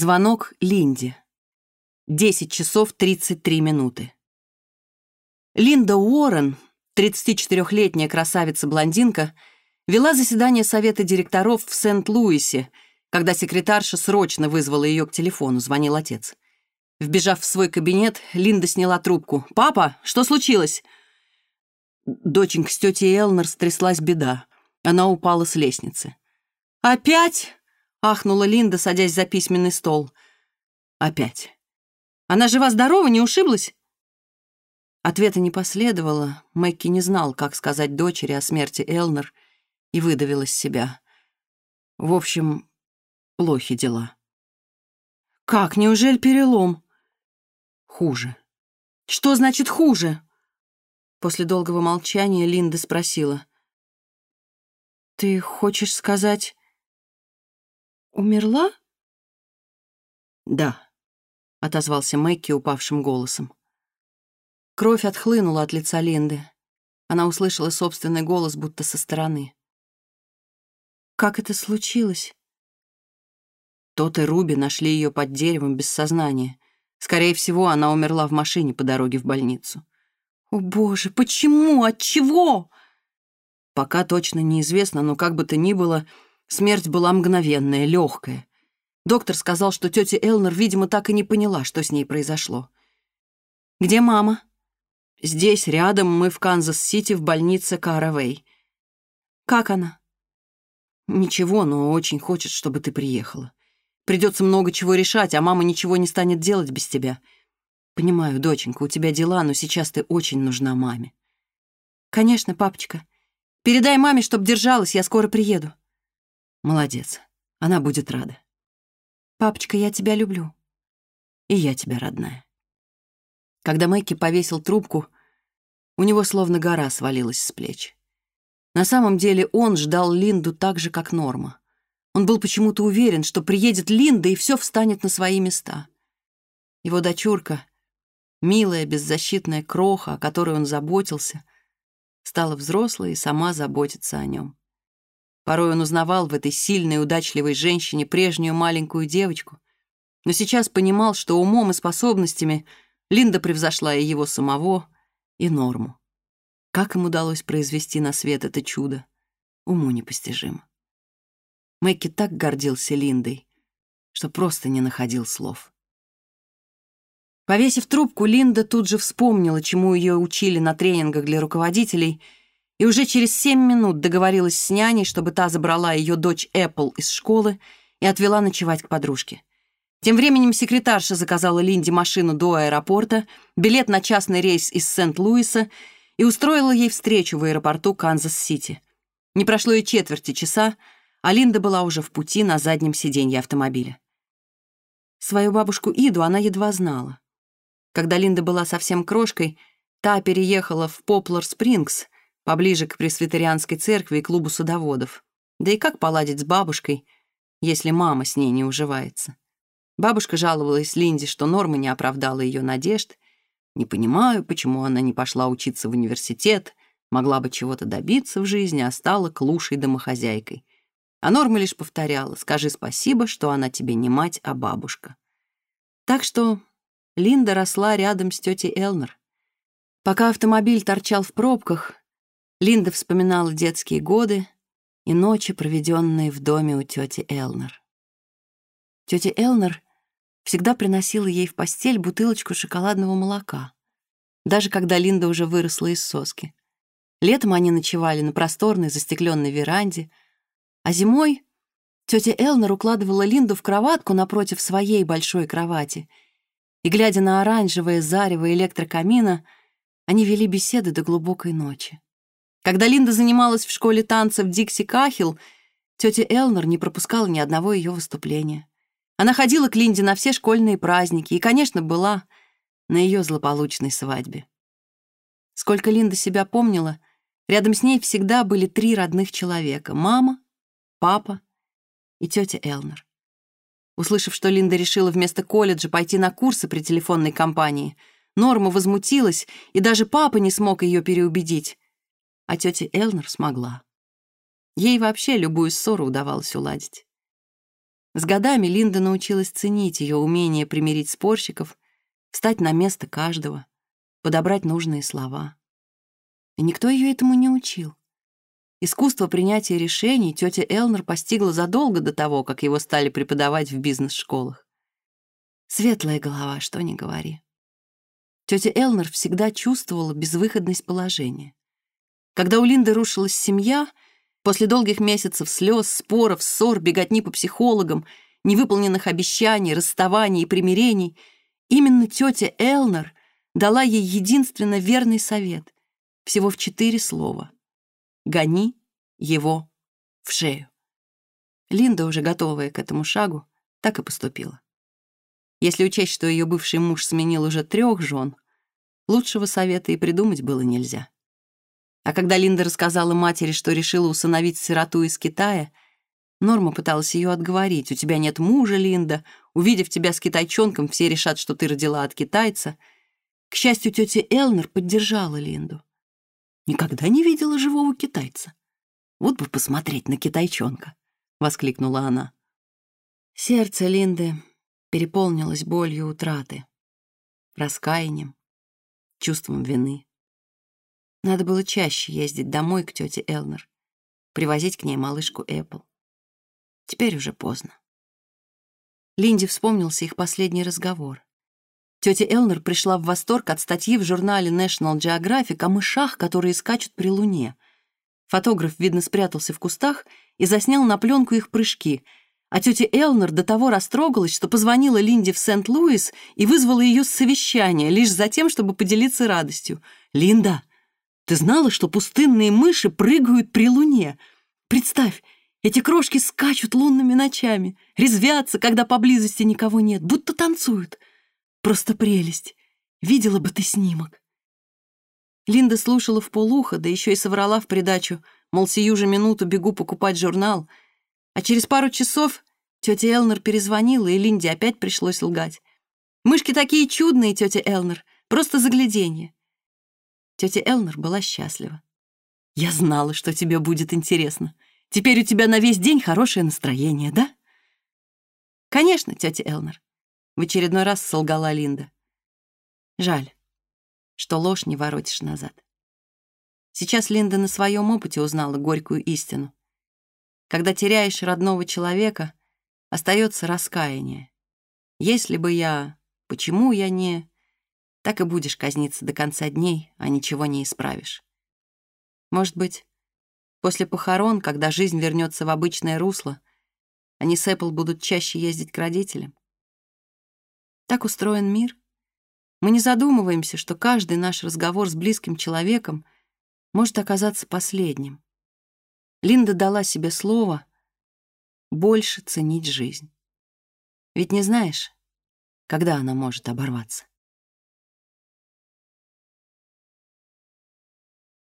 Звонок Линде. 10 часов 33 минуты. Линда Уоррен, 34-летняя красавица-блондинка, вела заседание совета директоров в Сент-Луисе, когда секретарша срочно вызвала ее к телефону, звонил отец. Вбежав в свой кабинет, Линда сняла трубку. «Папа, что случилось?» Доченька с тетей Элнер стряслась беда. Она упала с лестницы. «Опять?» ахнула Линда, садясь за письменный стол. «Опять. Она же вас здорова, не ушиблась?» Ответа не последовало. Мэкки не знал, как сказать дочери о смерти Элнер, и выдавил из себя. В общем, плохи дела. «Как? Неужели перелом?» «Хуже». «Что значит «хуже»?» После долгого молчания Линда спросила. «Ты хочешь сказать...» умерла?» «Да», — отозвался Мэкки упавшим голосом. Кровь отхлынула от лица Линды. Она услышала собственный голос, будто со стороны. «Как это случилось?» Тот и Руби нашли ее под деревом без сознания. Скорее всего, она умерла в машине по дороге в больницу. «О, боже, почему? От чего?» Пока точно неизвестно, но как бы то ни было, Смерть была мгновенная, легкая. Доктор сказал, что тетя Элнер, видимо, так и не поняла, что с ней произошло. «Где мама?» «Здесь, рядом, мы в Канзас-Сити, в больнице Каравей». «Как она?» «Ничего, но очень хочет, чтобы ты приехала. Придется много чего решать, а мама ничего не станет делать без тебя. Понимаю, доченька, у тебя дела, но сейчас ты очень нужна маме». «Конечно, папочка. Передай маме, чтоб держалась, я скоро приеду». Молодец. Она будет рада. «Папочка, я тебя люблю». «И я тебя, родная». Когда Мэкки повесил трубку, у него словно гора свалилась с плеч. На самом деле он ждал Линду так же, как Норма. Он был почему-то уверен, что приедет Линда, и все встанет на свои места. Его дочурка, милая, беззащитная кроха, о которой он заботился, стала взрослой и сама заботится о нем. Порой он узнавал в этой сильной, удачливой женщине прежнюю маленькую девочку, но сейчас понимал, что умом и способностями Линда превзошла и его самого, и норму. Как им удалось произвести на свет это чудо, уму непостижимо. Мэкки так гордился Линдой, что просто не находил слов. Повесив трубку, Линда тут же вспомнила, чему ее учили на тренингах для руководителей — и уже через семь минут договорилась с няней, чтобы та забрала ее дочь Эппл из школы и отвела ночевать к подружке. Тем временем секретарша заказала Линде машину до аэропорта, билет на частный рейс из Сент-Луиса и устроила ей встречу в аэропорту Канзас-Сити. Не прошло и четверти часа, а Линда была уже в пути на заднем сиденье автомобиля. Свою бабушку Иду она едва знала. Когда Линда была совсем крошкой, та переехала в Поплар-Спрингс — Поближе к пресвитерианской церкви и клубу садоводов. Да и как поладить с бабушкой, если мама с ней не уживается? Бабушка жаловалась Линде, что Норма не оправдала ее надежд. «Не понимаю, почему она не пошла учиться в университет, могла бы чего-то добиться в жизни, а стала клушей-домохозяйкой». А Норма лишь повторяла «Скажи спасибо, что она тебе не мать, а бабушка». Так что Линда росла рядом с тетей Элнер. Пока автомобиль торчал в пробках, Линда вспоминала детские годы и ночи, проведенные в доме у тети Элнер. Тетя Элнер всегда приносила ей в постель бутылочку шоколадного молока, даже когда Линда уже выросла из соски. Летом они ночевали на просторной застекленной веранде, а зимой тетя Элнер укладывала Линду в кроватку напротив своей большой кровати, и, глядя на оранжевое зарево электрокамина, они вели беседы до глубокой ночи. Когда Линда занималась в школе танцев Дикси Кахил, тетя Элнер не пропускала ни одного ее выступления. Она ходила к Линде на все школьные праздники и, конечно, была на ее злополучной свадьбе. Сколько Линда себя помнила, рядом с ней всегда были три родных человека — мама, папа и тетя Элнер. Услышав, что Линда решила вместо колледжа пойти на курсы при телефонной компании, Норма возмутилась, и даже папа не смог ее переубедить. А тетя Элнер смогла. Ей вообще любую ссору удавалось уладить. С годами Линда научилась ценить ее умение примирить спорщиков, встать на место каждого, подобрать нужные слова. И никто ее этому не учил. Искусство принятия решений тетя Элнер постигла задолго до того, как его стали преподавать в бизнес-школах. Светлая голова, что ни говори. Тетя Элнер всегда чувствовала безвыходность положения. Когда у Линды рушилась семья, после долгих месяцев слез, споров, ссор, беготни по психологам, невыполненных обещаний, расставаний и примирений, именно тетя Элнер дала ей единственно верный совет, всего в четыре слова. «Гони его в шею». Линда, уже готовая к этому шагу, так и поступила. Если учесть, что ее бывший муж сменил уже трех жен, лучшего совета и придумать было нельзя. А когда Линда рассказала матери, что решила усыновить сироту из Китая, Норма пыталась ее отговорить. «У тебя нет мужа, Линда. Увидев тебя с китайчонком, все решат, что ты родила от китайца». К счастью, тетя Элнер поддержала Линду. Никогда не видела живого китайца. Вот бы посмотреть на китайчонка, — воскликнула она. Сердце Линды переполнилось болью утраты, раскаянием, чувством вины. Надо было чаще ездить домой к тете Элнер, привозить к ней малышку Эппл. Теперь уже поздно. Линде вспомнился их последний разговор. Тетя Элнер пришла в восторг от статьи в журнале National Geographic о мышах, которые скачут при луне. Фотограф, видно, спрятался в кустах и заснял на пленку их прыжки. А тетя Элнер до того растрогалась, что позвонила Линде в Сент-Луис и вызвала ее с совещания, лишь за тем, чтобы поделиться радостью. «Линда, ты знала, что пустынные мыши прыгают при луне? Представь, эти крошки скачут лунными ночами, резвятся, когда поблизости никого нет, будто танцуют. Просто прелесть. Видела бы ты снимок. Линда слушала в полухо, да еще и соврала в придачу, мол, сию же минуту бегу покупать журнал. А через пару часов тетя Элнер перезвонила, и Линде опять пришлось лгать. «Мышки такие чудные, тетя Элнер, просто загляденье. Тетя Элнер была счастлива. «Я знала, что тебе будет интересно. Теперь у тебя на весь день хорошее настроение, да?» «Конечно, тетя Элнер», — в очередной раз солгала Линда. «Жаль, что ложь не воротишь назад». Сейчас Линда на своем опыте узнала горькую истину. Когда теряешь родного человека, остается раскаяние. «Если бы я...» «Почему я не...» так и будешь казниться до конца дней, а ничего не исправишь. Может быть, после похорон, когда жизнь вернется в обычное русло, они с Эппл будут чаще ездить к родителям? Так устроен мир. Мы не задумываемся, что каждый наш разговор с близким человеком может оказаться последним. Линда дала себе слово больше ценить жизнь. Ведь не знаешь, когда она может оборваться.